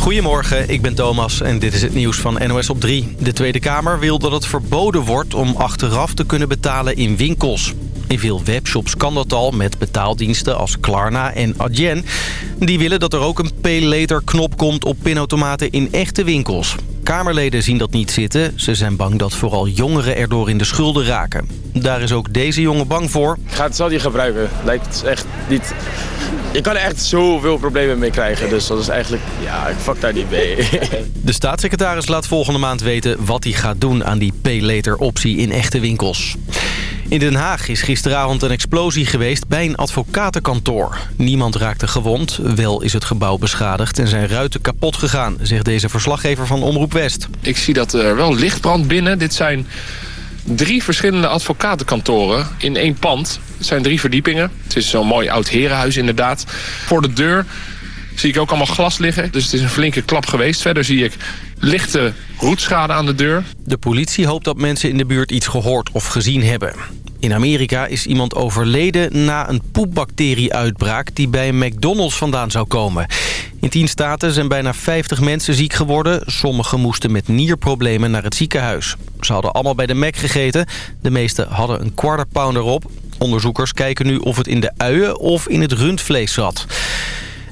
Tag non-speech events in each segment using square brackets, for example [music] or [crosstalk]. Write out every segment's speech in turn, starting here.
Goedemorgen, ik ben Thomas en dit is het nieuws van NOS op 3. De Tweede Kamer wil dat het verboden wordt om achteraf te kunnen betalen in winkels. In veel webshops kan dat al met betaaldiensten als Klarna en Adyen. Die willen dat er ook een pay later knop komt op pinautomaten in echte winkels. Kamerleden zien dat niet zitten. Ze zijn bang dat vooral jongeren erdoor in de schulden raken. Daar is ook deze jongen bang voor. Ik ga het zal die gebruiken. Lijkt echt niet... Je kan er echt zoveel problemen mee krijgen. Dus dat is eigenlijk... Ja, ik fuck daar niet mee. [laughs] De staatssecretaris laat volgende maand weten wat hij gaat doen aan die pay later optie in echte winkels. In Den Haag is gisteravond een explosie geweest bij een advocatenkantoor. Niemand raakte gewond, wel is het gebouw beschadigd en zijn ruiten kapot gegaan, zegt deze verslaggever van Omroep West. Ik zie dat er wel lichtbrand binnen. Dit zijn drie verschillende advocatenkantoren in één pand. Het zijn drie verdiepingen. Het is zo'n mooi oud herenhuis inderdaad. Voor de deur zie ik ook allemaal glas liggen. Dus het is een flinke klap geweest. Verder zie ik lichte roetschade aan de deur. De politie hoopt dat mensen in de buurt iets gehoord of gezien hebben. In Amerika is iemand overleden na een poepbacterie-uitbraak... die bij McDonald's vandaan zou komen. In tien staten zijn bijna 50 mensen ziek geworden. Sommigen moesten met nierproblemen naar het ziekenhuis. Ze hadden allemaal bij de Mac gegeten. De meesten hadden een quarter pounder op. Onderzoekers kijken nu of het in de uien of in het rundvlees zat.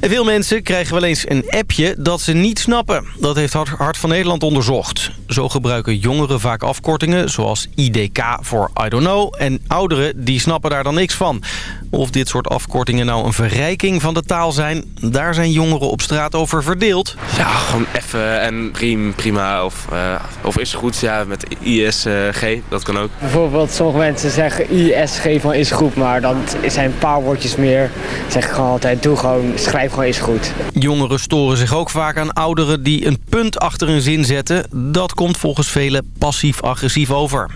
Veel mensen krijgen wel eens een appje dat ze niet snappen. Dat heeft Hart van Nederland onderzocht. Zo gebruiken jongeren vaak afkortingen zoals IDK voor I don't know. En ouderen die snappen daar dan niks van. Of dit soort afkortingen nou een verrijking van de taal zijn... daar zijn jongeren op straat over verdeeld. Ja, gewoon even en prima, prima of, uh, of is goed. Ja, met ISG, dat kan ook. Bijvoorbeeld sommige mensen zeggen ISG van is goed... maar dan zijn een paar woordjes meer. Zeg ik gewoon altijd, doe gewoon, schrijf gewoon is goed. Jongeren storen zich ook vaak aan ouderen die een punt achter een zin zetten. Dat komt volgens velen passief-agressief over.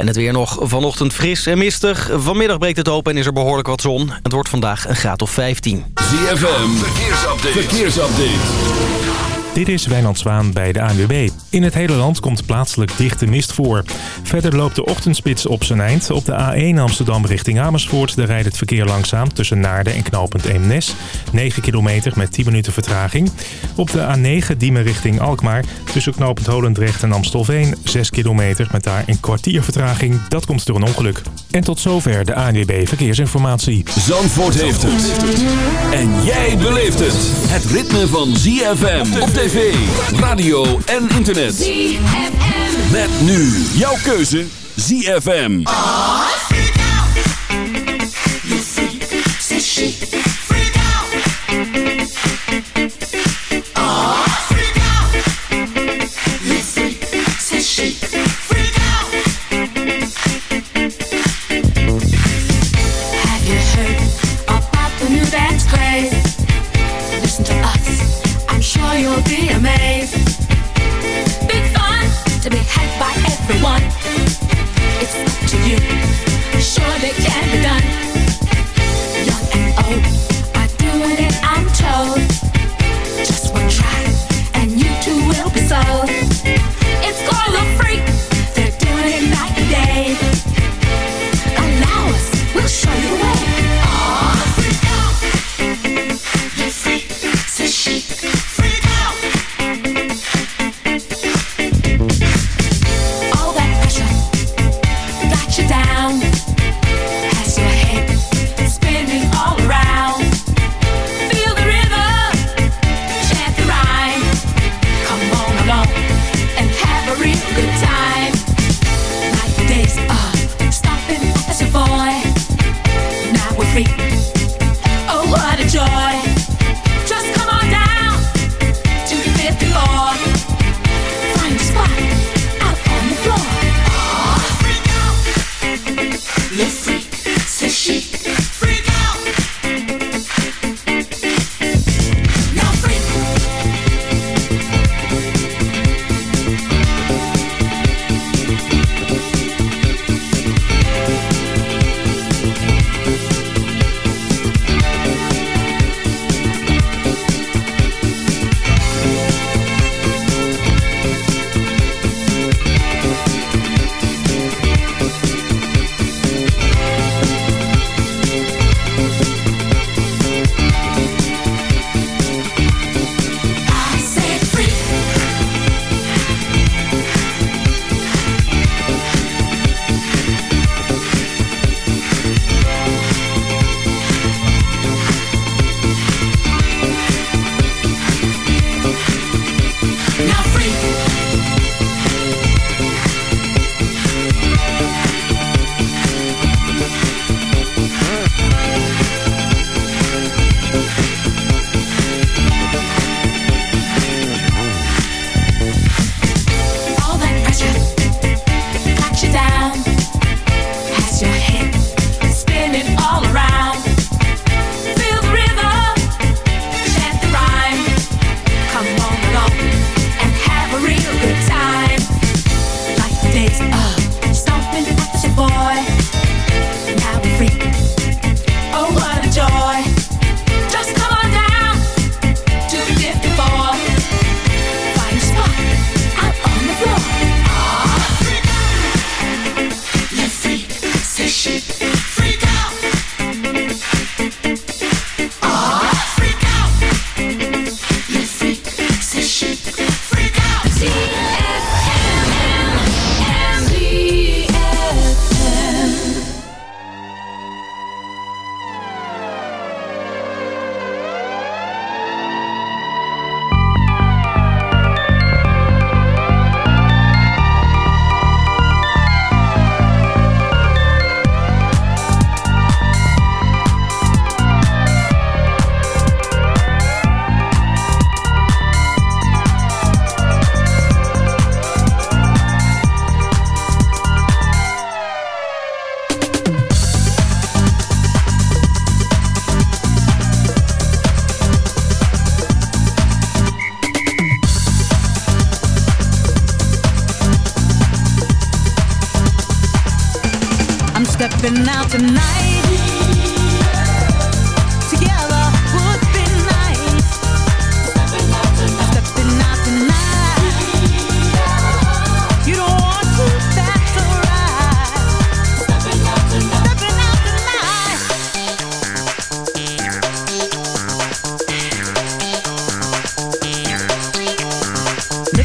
En het weer nog vanochtend fris en mistig. Vanmiddag breekt het open en is er behoorlijk wat zon. Het wordt vandaag een graad of 15. ZFM, verkeersupdate. verkeersupdate. Dit is Wijnand Zwaan bij de ANWB. In het hele land komt plaatselijk dichte mist voor. Verder loopt de ochtendspits op zijn eind. Op de A1 Amsterdam richting Amersfoort... daar rijdt het verkeer langzaam tussen Naarden en knooppunt Eemnes. 9 kilometer met 10 minuten vertraging. Op de A9 Diemen richting Alkmaar... tussen knooppunt Holendrecht en Amstelveen... 6 kilometer met daar een kwartier vertraging. Dat komt door een ongeluk. En tot zover de ANWB Verkeersinformatie. Zandvoort heeft het. En jij beleeft het. Het ritme van ZFM tv, radio en internet. ZFM. Met nu jouw keuze ZFM. Oh. You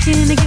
can again.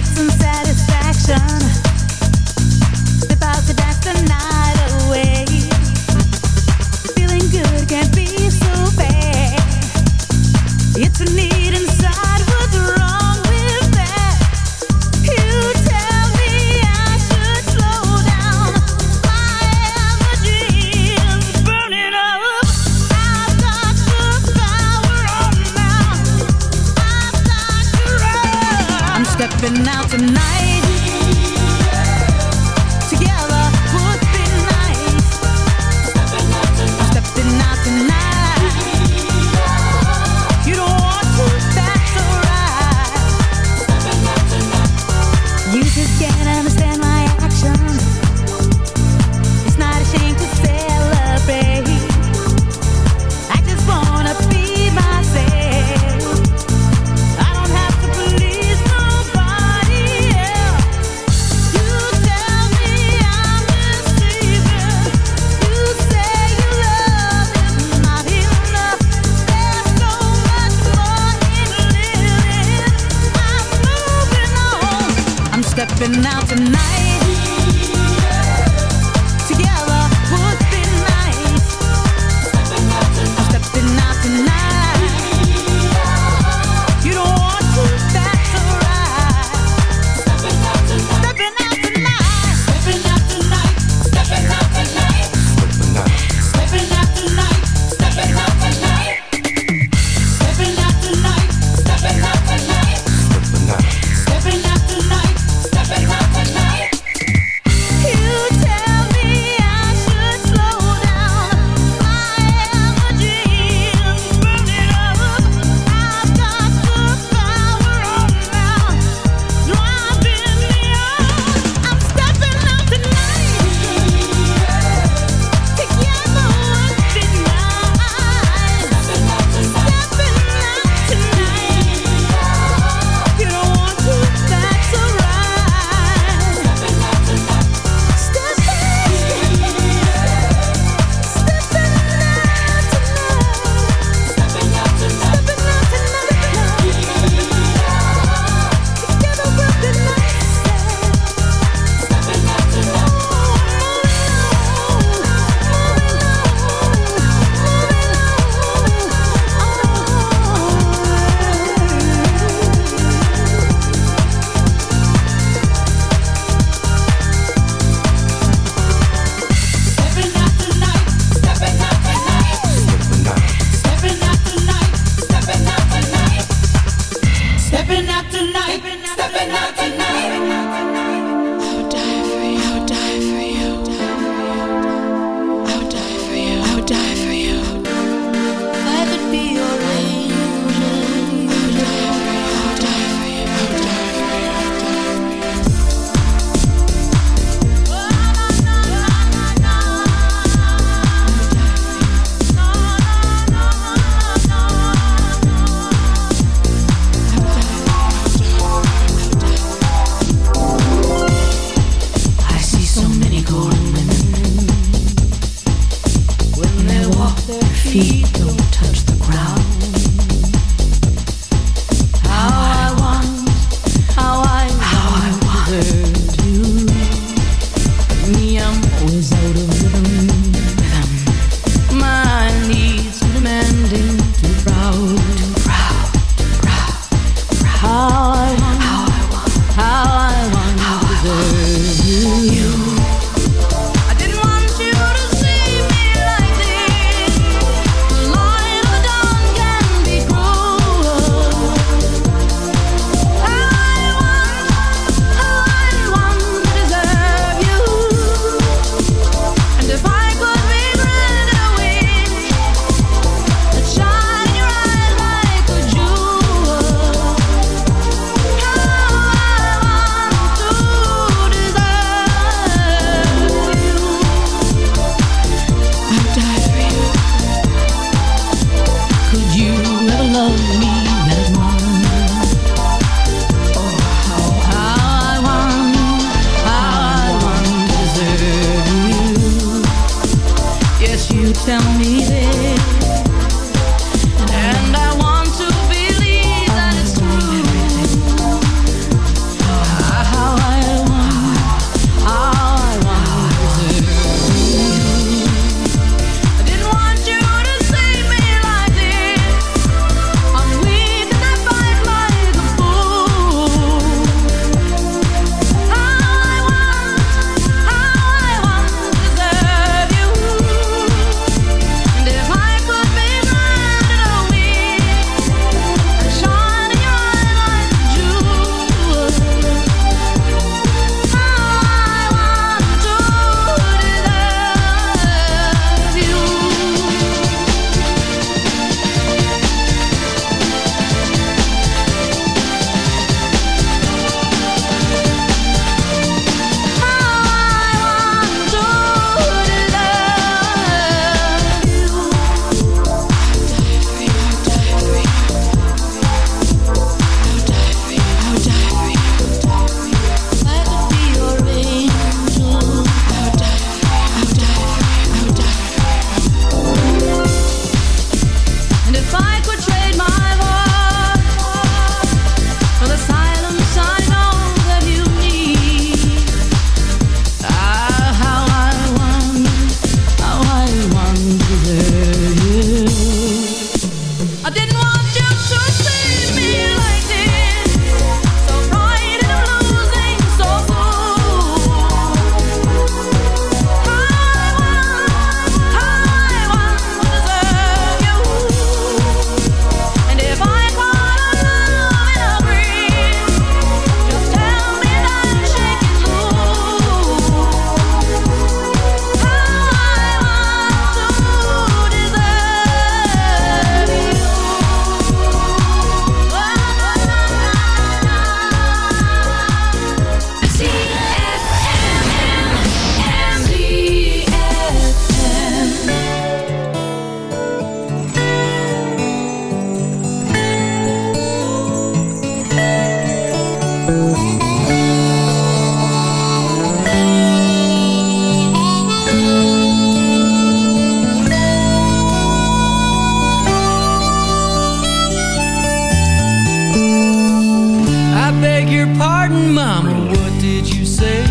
Your pardon, Mama, what did you say?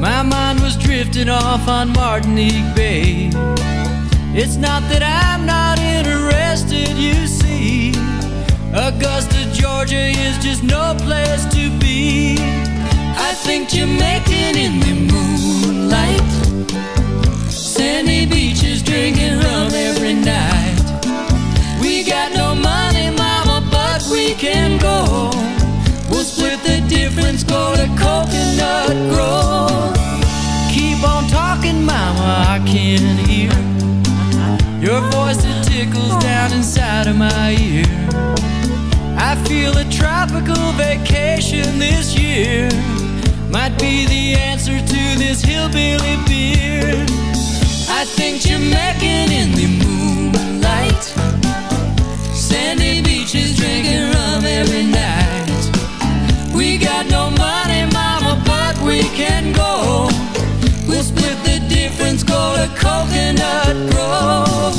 My mind was drifting off on Martinique Bay. It's not that I'm not interested, you see. Augusta, Georgia is just no place to be. I think Jamaican in the moonlight. Sandy beaches difference, go to Coconut Grove. Keep on talking, mama, I can hear your voice it tickles down inside of my ear. I feel a tropical vacation this year might be the answer to this hillbilly beer. I think Jamaican in the Coconut Grove.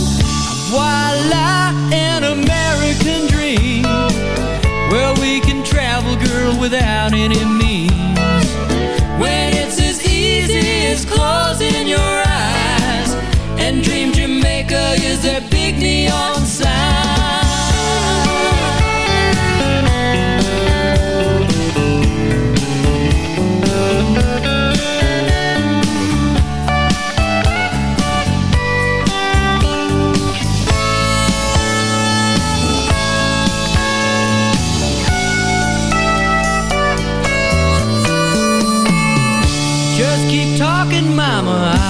Voila, an American dream where we can travel, girl, without any means. When it's as easy as closing your eyes and dream Jamaica is that big neon sign.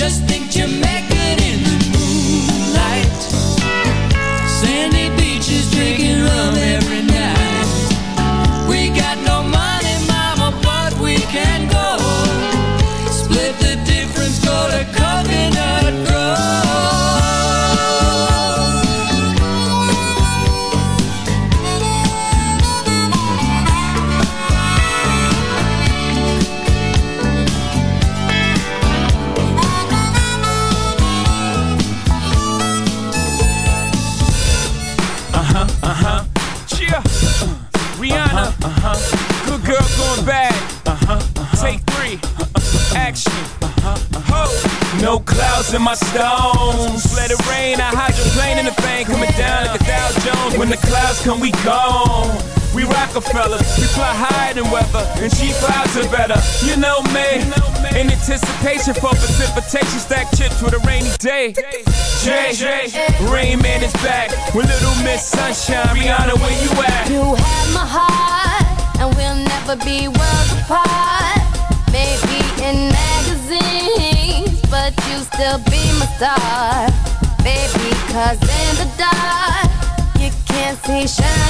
Just think clouds in my stones. Let it rain. I hydroplane in the bank. Coming down like a Dow Jones. When the clouds come, we gone. We Rockefellers, we fly higher than weather, and cheap clouds are better. You know me, in anticipation for precipitation, stack chips with a rainy day. Jay, Rain Man is back with Little Miss Sunshine. Rihanna, where you at? You have my heart, and we'll never be worlds apart. Maybe in magazines, but you still be my star. Baby, cause in the dark, you can't see shiny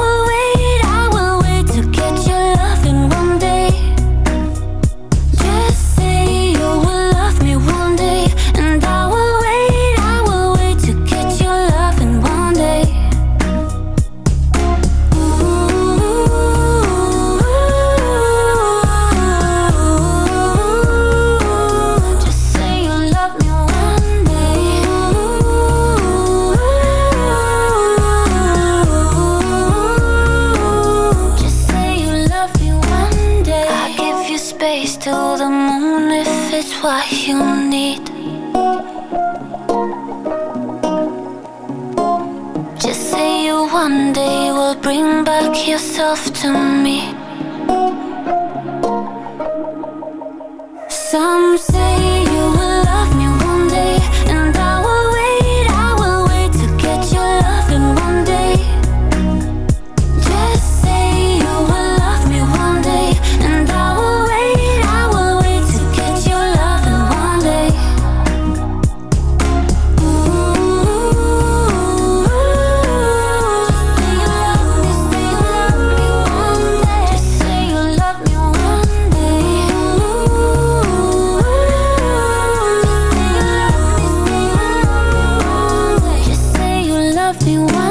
yourself to me. Some been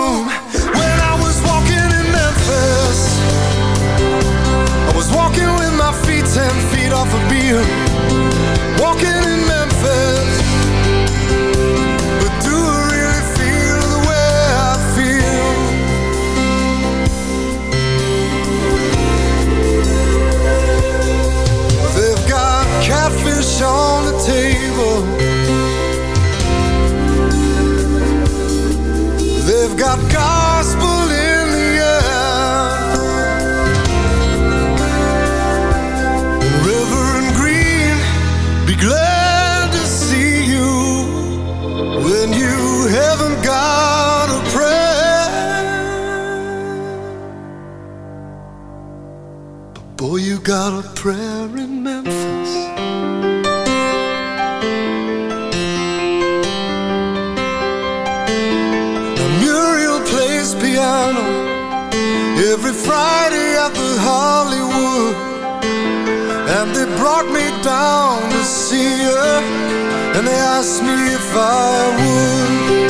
Walking with my feet ten feet off a Beale Walking in Memphis. down to see her And they asked me if I would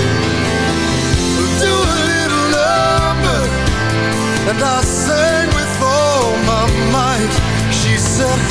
Do a little number And I sang with all my might. She said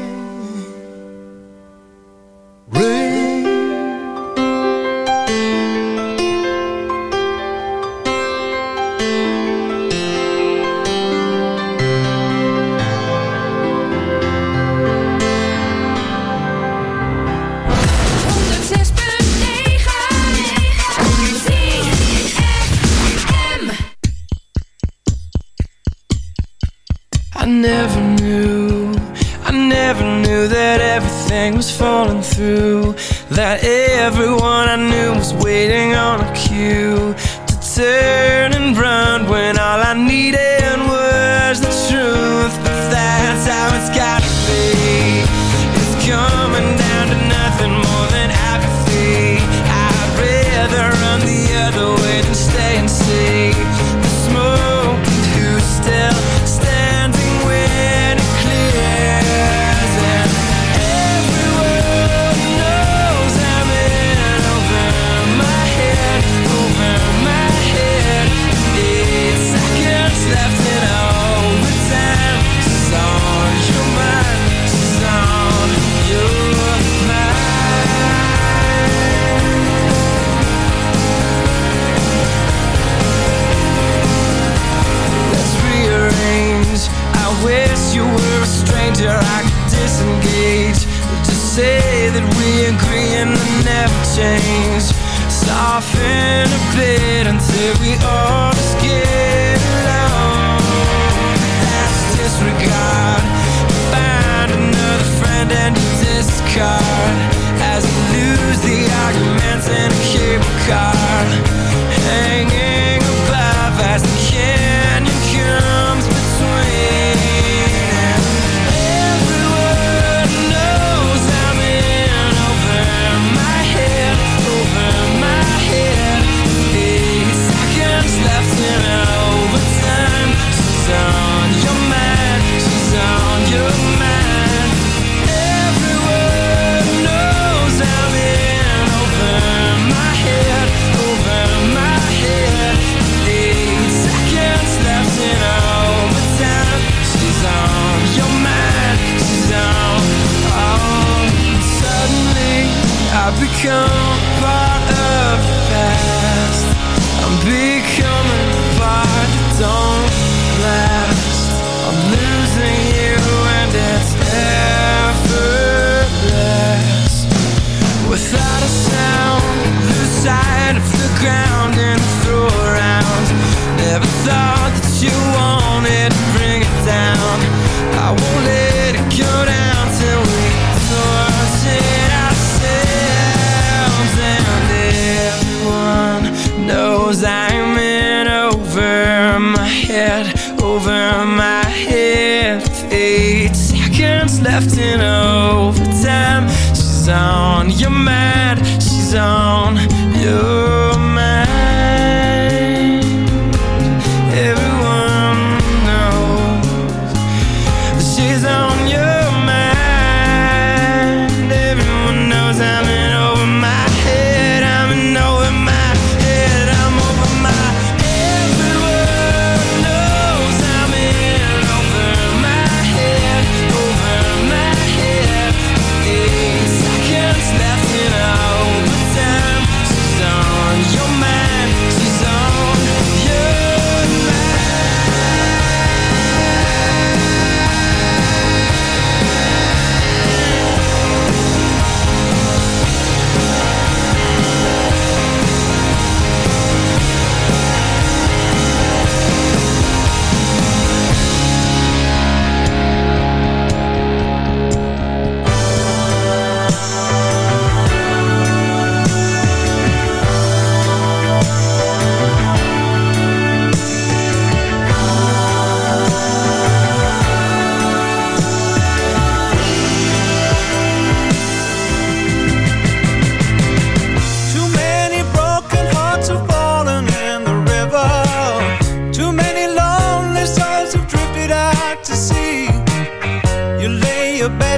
that left in overtime. She's on your mind,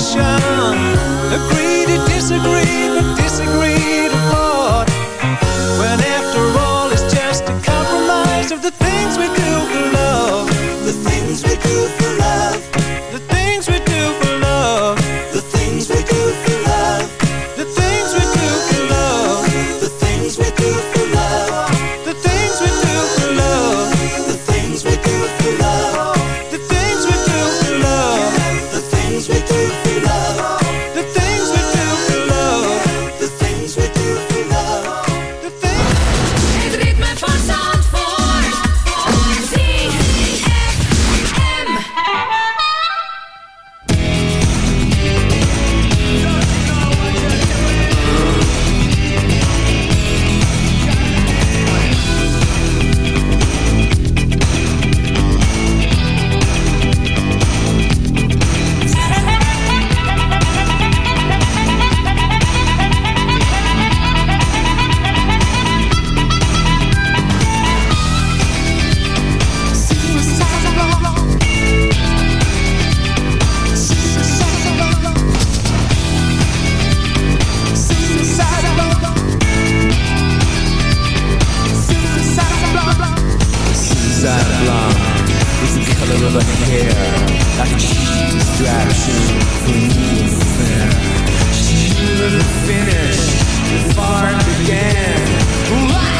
Agree to disagree, but disagree blonde is the color of her hair. Like cheese distraction for me and fair She knew the finish before it began.